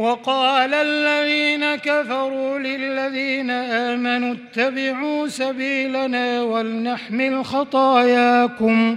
وقال الذين كفروا للذين آمنوا اتبعوا سبيلنا ولنحمل خطاياكم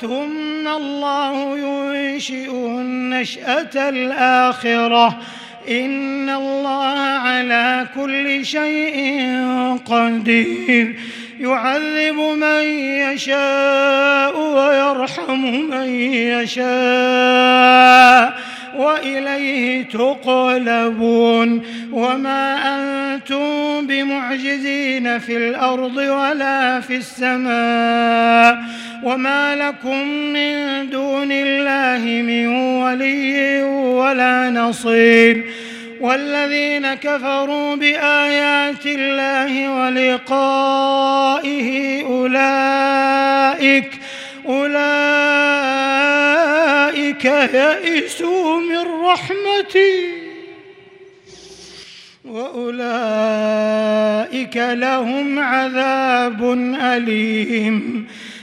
ثم الله ينشئ النشأة الآخرة. إن الله على كل شيء قدير. يعذب من يشاء ويرحم من يشاء. وإليه تقلبون وما أنتم بمعجزين في الأرض ولا في السماء وما لكم من دون الله من ولي ولا نصير والذين كفروا بآيات الله ولقائه أولئك أولئك يئسوا من رحمتي. وأولئك لهم عذاب أليم.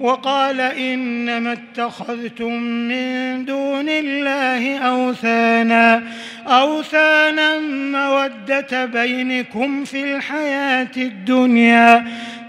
وقال إنما اتخذتم من دون الله أوثانا أوثانا مودة بينكم في الحياة الدنيا.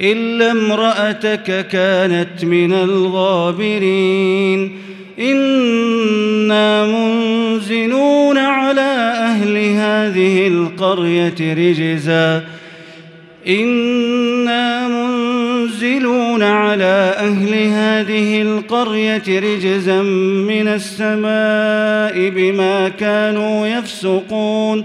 إلا امرأتك كانت من الغابرين. إنا منزلون على أهل هذه القرية رجزا. إنا منزلون على أهل هذه القرية رجزا من السماء بما كانوا يفسقون.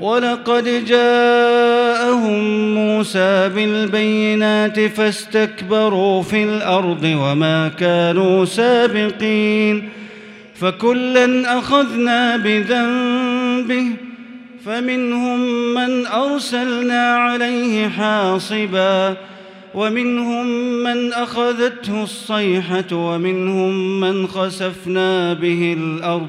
ولقد جاءهم موسى بالبينات فاستكبروا في الأرض وما كانوا سابقين فكلا أخذنا بذنبه فمنهم من أرسلنا عليه حاصبا ومنهم من أخذته الصيحة ومنهم من خسفنا به الأرض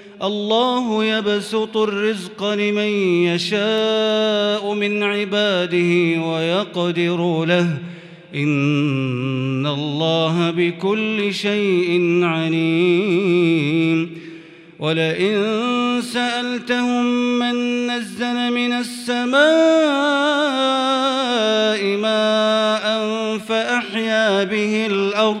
الله يبسط الرزق لمن يشاء من عباده ويقدر له. إن الله بكل شيء عليم. ولئن سألتهم من نزل من السماء ماء فأحيا به الأرض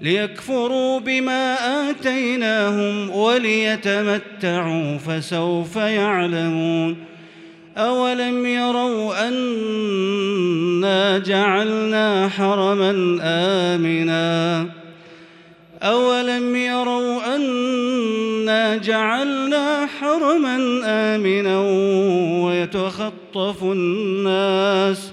ليكفروا بما آتيناهم وليتمتعوا فسوف يعلمون أولم يروا أنا جعلنا حرما آمنا أولم يروا أنا جعلنا حرما آمنا ويتخطف الناس